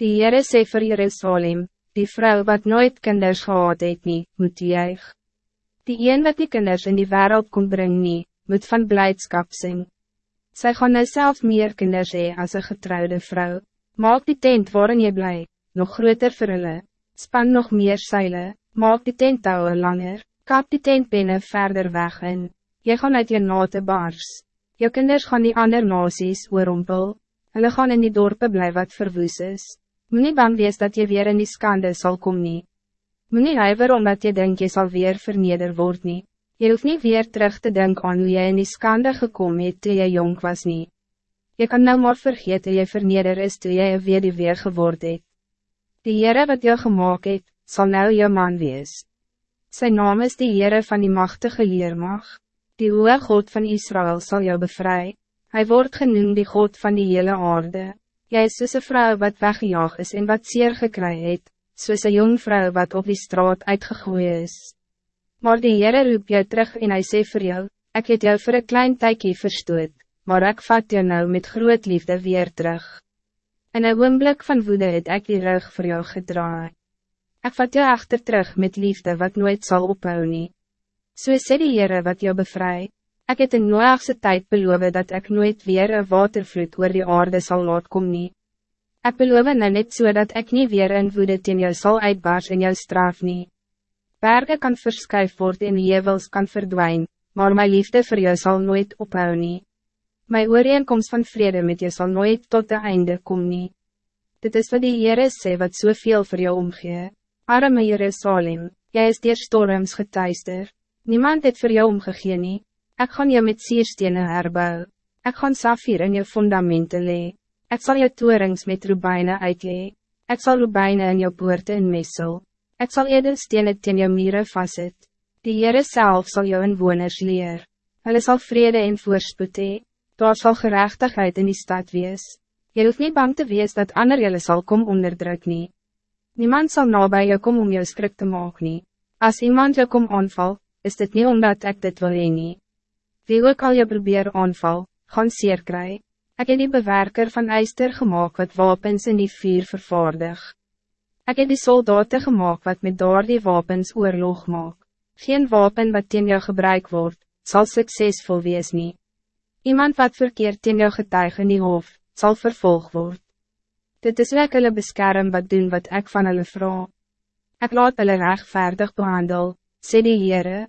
Die Heere sê vir Jerusalem, die vrouw wat nooit kinders gehad het nie, moet juig. Die een wat die kinders in die wereld kon brengen nie, moet van blijdschap sing. Sy gaan nou self meer kinders hee as een getrouwde vrouw. Maak die tent waarin je blij, nog groter vir hulle. Span nog meer seile, maak die tent touwe langer, kap die tent binnen verder weg in. Jy gaan uit je nate bars. Je kinders gaan die ander nasies oorompel. Hulle gaan in die dorpen blij wat verwoes is. Moet nie bang wees dat je weer in die skande zal komen. nie. Moet nie huiver omdat je denkt je zal weer verneder word nie. Je hoeft niet weer terug te denken aan hoe je in die skande gekomen het toe jy jong was nie. Je kan nou maar vergeten je verneder is toe jy weer die weer geword het. Die Heere wat jou gemaakt het, zal nou jou man wees. Zijn naam is die Heere van die machtige Leermag. Die hoge God van Israël zal jou bevrijden. Hij wordt genoemd die God van die hele aarde. Jy is soos een vrou wat weggejaag is en wat zeer gekry het, soos een jong vrou wat op die straat uitgegooid is. Maar die Heere roep jou terug en hij sê vir jou, ek het jou voor een klein tykie verstoot, maar ik vat jou nou met groot liefde weer terug. In een oomblik van woede het ek die rug voor jou gedraai. Ik vat jou achter terug met liefde wat nooit zal ophou nie. So sê die Heere wat jou bevrijdt. Ik het in Noachse tijd beloven dat ik nooit weer een watervloed oor die aarde zal laat kom nie. Ek beloof nou net so dat ik niet weer in woede teen jou sal uitbaars in jou straf nie. Berge kan verskuif word en hevels kan verdwijnen, maar mijn liefde voor jou zal nooit ophou nie. My ooreenkomst van vrede met jou zal nooit tot de einde kom nie. Dit is wat die Heere sê wat soveel voor jou omgee. Arme Jerusalem, jy is dier storms getuister. Niemand het voor jou omgegee nie. Ik gaan je met sierstenen herbouw. Ik gaan safir in je fundamenten lee. Ik zal je toerings met rubijnen uitlee. Ik zal rubijnen in je poorten in messel. Ik zal edelstenen ten je mieren vastzet. Die Heere zelf zal jou inwoners leer. Hulle zal vrede en voorspoed hee. Daar zal gerechtigheid in die stad wees. Je hoeft niet bang te wees dat ander jylle sal kom onderdruk nie. Niemand zal nabij je kom om jou skrik te maak nie. As iemand jou kom aanval, is dit niet omdat ik dit wil heen nie. Wie ook al je probeer aanval, gaan seer kry. Ek het die bewerker van eister gemaakt wat wapens in die vuur vervaardig. Ek het die soldaten gemaakt wat met daar die wapens oorlog maak. Geen wapen wat teen jou gebruik wordt, zal succesvol wees nie. Iemand wat verkeerd teen jou getuig in die hof, zal vervolg word. Dit is ek hulle beskerm wat doen wat ik van hulle vraag. Ek laat hulle rechtvaardig behandel, sê die Heere,